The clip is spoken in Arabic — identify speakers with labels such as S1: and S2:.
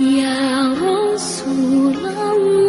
S1: يا رسول الله.